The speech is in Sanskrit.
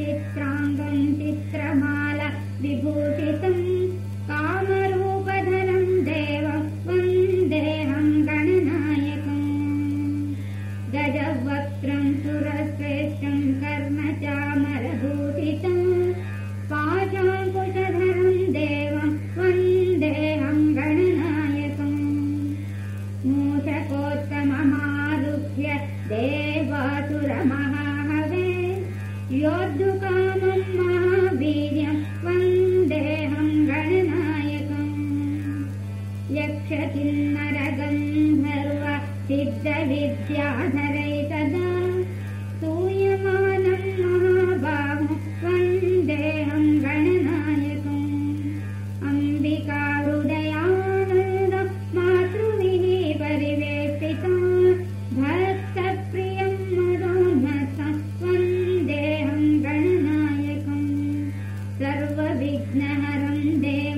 चित्राङ्गम् चित्रमाल विभूति योद्धुकामम् महावीर्यम् त्वन्देहम् गणनायकम् यक्ष किम् हल्विद्धविद्याधरैतदा सूयमा सर्वविघ्नहरं दे।